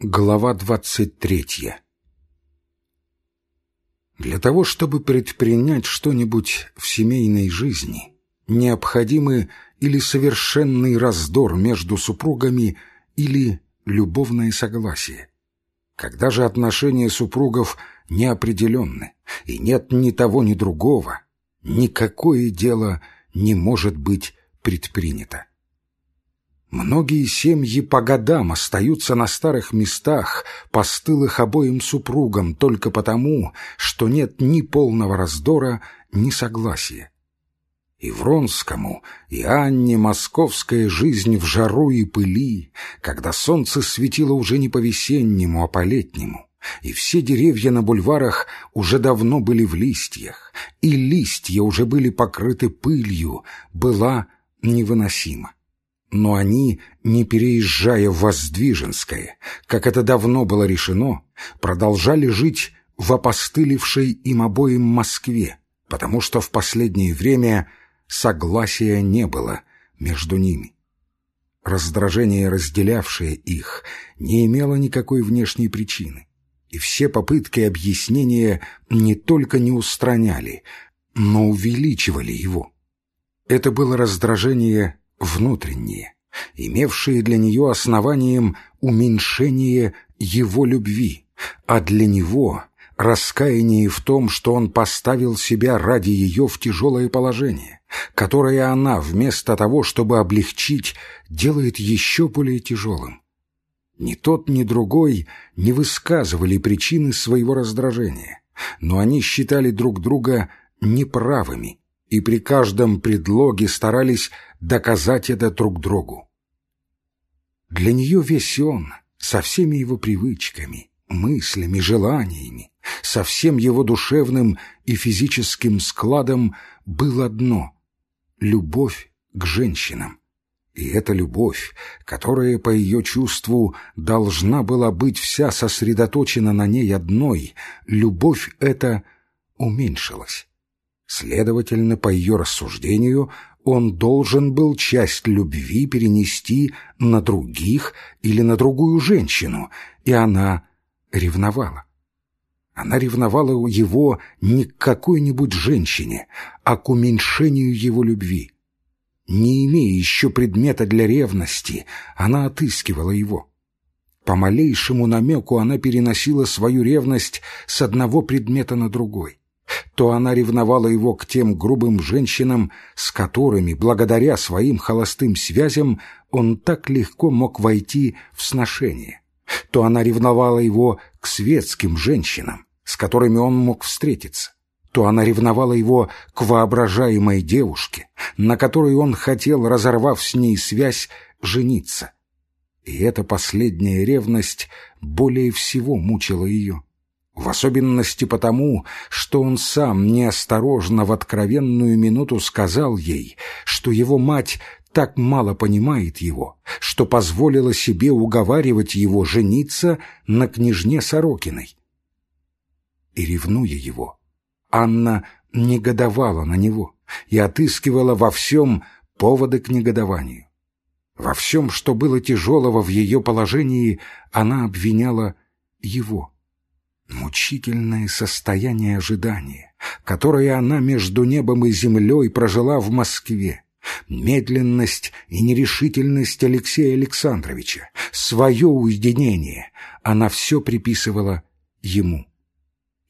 Глава двадцать третья Для того, чтобы предпринять что-нибудь в семейной жизни, необходимы или совершенный раздор между супругами, или любовное согласие. Когда же отношения супругов неопределенны, и нет ни того, ни другого, никакое дело не может быть предпринято. Многие семьи по годам остаются на старых местах, постылых обоим супругам только потому, что нет ни полного раздора, ни согласия. И Вронскому, и Анне московская жизнь в жару и пыли, когда солнце светило уже не по-весеннему, а по-летнему, и все деревья на бульварах уже давно были в листьях, и листья уже были покрыты пылью, была невыносима но они, не переезжая в Воздвиженское, как это давно было решено, продолжали жить в опостылевшей им обоим Москве, потому что в последнее время согласия не было между ними. Раздражение, разделявшее их, не имело никакой внешней причины, и все попытки объяснения не только не устраняли, но увеличивали его. Это было раздражение внутренние, имевшие для нее основанием уменьшение его любви, а для него раскаяние в том, что он поставил себя ради ее в тяжелое положение, которое она, вместо того, чтобы облегчить, делает еще более тяжелым. Ни тот, ни другой не высказывали причины своего раздражения, но они считали друг друга неправыми и при каждом предлоге старались доказать это друг другу. Для нее весь он, со всеми его привычками, мыслями, желаниями, со всем его душевным и физическим складом был одно — любовь к женщинам. И эта любовь, которая, по ее чувству, должна была быть вся сосредоточена на ней одной, любовь эта уменьшилась. Следовательно, по ее рассуждению, он должен был часть любви перенести на других или на другую женщину, и она ревновала. Она ревновала его не к какой-нибудь женщине, а к уменьшению его любви. Не имея еще предмета для ревности, она отыскивала его. По малейшему намеку она переносила свою ревность с одного предмета на другой то она ревновала его к тем грубым женщинам, с которыми, благодаря своим холостым связям, он так легко мог войти в сношение, то она ревновала его к светским женщинам, с которыми он мог встретиться, то она ревновала его к воображаемой девушке, на которой он хотел, разорвав с ней связь, жениться. И эта последняя ревность более всего мучила ее в особенности потому, что он сам неосторожно в откровенную минуту сказал ей, что его мать так мало понимает его, что позволила себе уговаривать его жениться на княжне Сорокиной. И ревнуя его, Анна негодовала на него и отыскивала во всем поводы к негодованию. Во всем, что было тяжелого в ее положении, она обвиняла его. Мучительное состояние ожидания, которое она между небом и землей прожила в Москве, медленность и нерешительность Алексея Александровича, свое уединение, она все приписывала ему.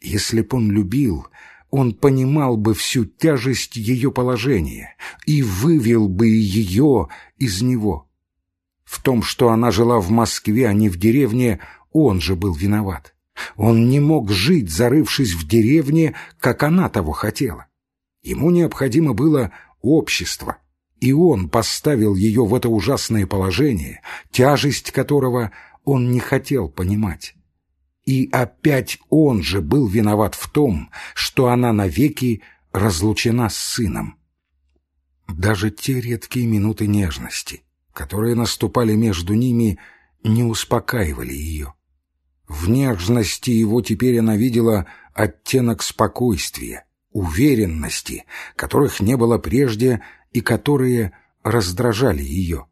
Если б он любил, он понимал бы всю тяжесть ее положения и вывел бы ее из него. В том, что она жила в Москве, а не в деревне, он же был виноват. Он не мог жить, зарывшись в деревне, как она того хотела. Ему необходимо было общество, и он поставил ее в это ужасное положение, тяжесть которого он не хотел понимать. И опять он же был виноват в том, что она навеки разлучена с сыном. Даже те редкие минуты нежности, которые наступали между ними, не успокаивали ее. В нежности его теперь она видела оттенок спокойствия, уверенности, которых не было прежде и которые раздражали ее.